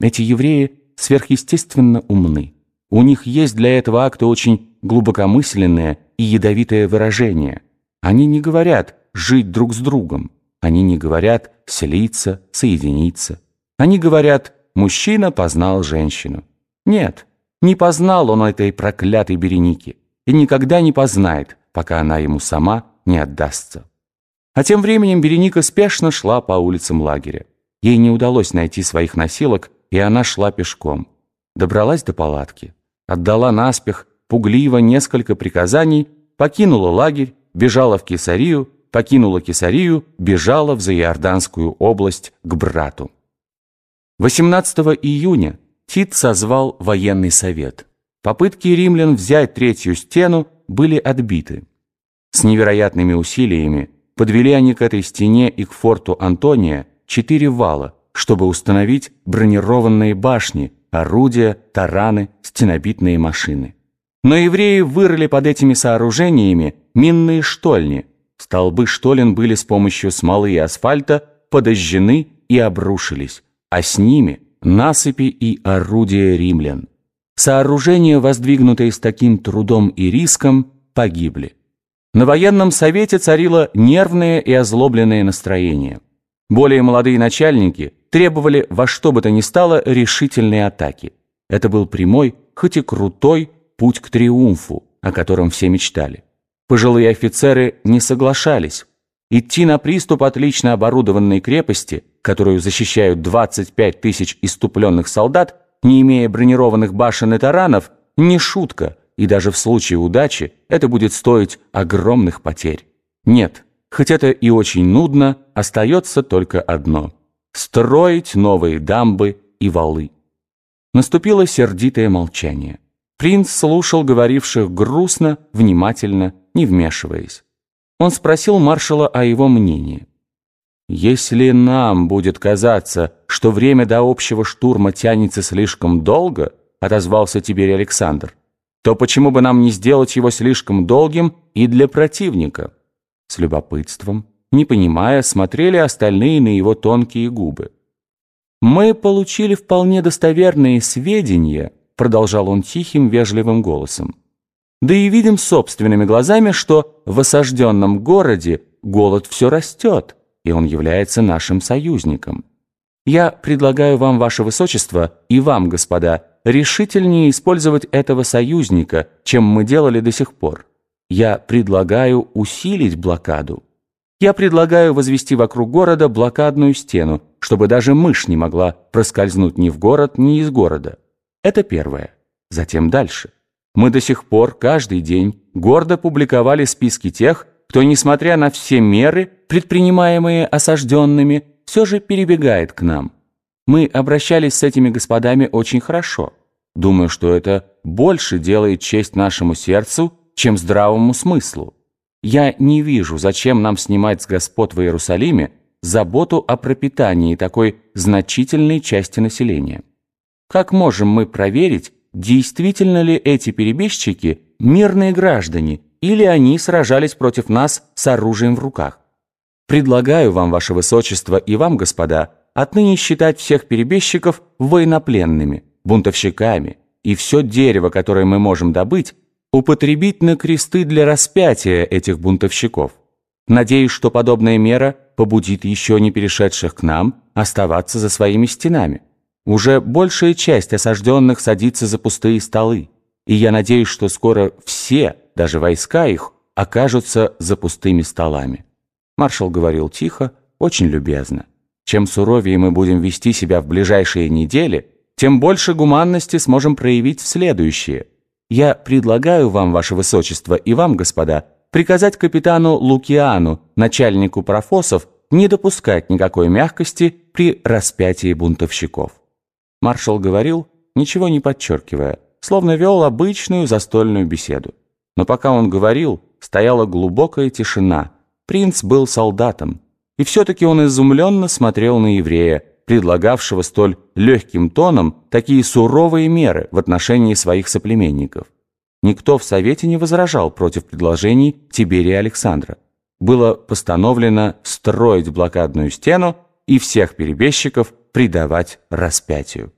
Эти евреи сверхъестественно умны. У них есть для этого акта очень глубокомысленное и ядовитое выражение. Они не говорят «жить друг с другом». Они не говорят «слиться», «соединиться». Они говорят «мужчина познал женщину». Нет, не познал он этой проклятой Береники и никогда не познает, пока она ему сама не отдастся. А тем временем Береника спешно шла по улицам лагеря. Ей не удалось найти своих носилок, и она шла пешком. Добралась до палатки, отдала наспех, пугливо несколько приказаний, покинула лагерь, бежала в Кесарию, покинула Кесарию, бежала в Заиорданскую область к брату. 18 июня Тит созвал военный совет. Попытки римлян взять третью стену были отбиты. С невероятными усилиями подвели они к этой стене и к форту Антония четыре вала, чтобы установить бронированные башни, орудия, тараны, стенобитные машины. Но евреи вырыли под этими сооружениями минные штольни. Столбы штолен были с помощью смолы и асфальта подожжены и обрушились, а с ними насыпи и орудия римлян. Сооружения, воздвигнутые с таким трудом и риском, погибли. На военном совете царило нервное и озлобленное настроение. Более молодые начальники требовали во что бы то ни стало решительной атаки. Это был прямой, хоть и крутой, путь к триумфу, о котором все мечтали. Пожилые офицеры не соглашались. Идти на приступ отлично оборудованной крепости, которую защищают 25 тысяч иступленных солдат, не имея бронированных башен и таранов, не шутка, и даже в случае удачи это будет стоить огромных потерь. Нет, хоть это и очень нудно, остается только одно – строить новые дамбы и валы. Наступило сердитое молчание. Принц слушал говоривших грустно, внимательно, не вмешиваясь. Он спросил маршала о его мнении. «Если нам будет казаться, что время до общего штурма тянется слишком долго», отозвался теперь Александр, то почему бы нам не сделать его слишком долгим и для противника? С любопытством, не понимая, смотрели остальные на его тонкие губы. «Мы получили вполне достоверные сведения», продолжал он тихим, вежливым голосом. «Да и видим собственными глазами, что в осажденном городе голод все растет, и он является нашим союзником. Я предлагаю вам, ваше высочество, и вам, господа, решительнее использовать этого союзника, чем мы делали до сих пор. Я предлагаю усилить блокаду. Я предлагаю возвести вокруг города блокадную стену, чтобы даже мышь не могла проскользнуть ни в город, ни из города. Это первое. Затем дальше. Мы до сих пор каждый день гордо публиковали списки тех, кто, несмотря на все меры, предпринимаемые осажденными, все же перебегает к нам. Мы обращались с этими господами очень хорошо. Думаю, что это больше делает честь нашему сердцу, чем здравому смыслу. Я не вижу, зачем нам снимать с господ в Иерусалиме заботу о пропитании такой значительной части населения. Как можем мы проверить, действительно ли эти перебежчики мирные граждане, или они сражались против нас с оружием в руках? Предлагаю вам, ваше высочество, и вам, господа, отныне считать всех перебежчиков военнопленными, бунтовщиками, и все дерево, которое мы можем добыть, употребить на кресты для распятия этих бунтовщиков. Надеюсь, что подобная мера побудит еще не перешедших к нам оставаться за своими стенами. Уже большая часть осажденных садится за пустые столы, и я надеюсь, что скоро все, даже войска их, окажутся за пустыми столами. Маршал говорил тихо, очень любезно. Чем суровее мы будем вести себя в ближайшие недели, тем больше гуманности сможем проявить в следующие – я предлагаю вам, ваше высочество, и вам, господа, приказать капитану Лукиану, начальнику профосов, не допускать никакой мягкости при распятии бунтовщиков. Маршал говорил, ничего не подчеркивая, словно вел обычную застольную беседу. Но пока он говорил, стояла глубокая тишина. Принц был солдатом. И все-таки он изумленно смотрел на еврея, предлагавшего столь легким тоном такие суровые меры в отношении своих соплеменников. Никто в Совете не возражал против предложений Тиберия Александра. Было постановлено строить блокадную стену и всех перебежчиков предавать распятию.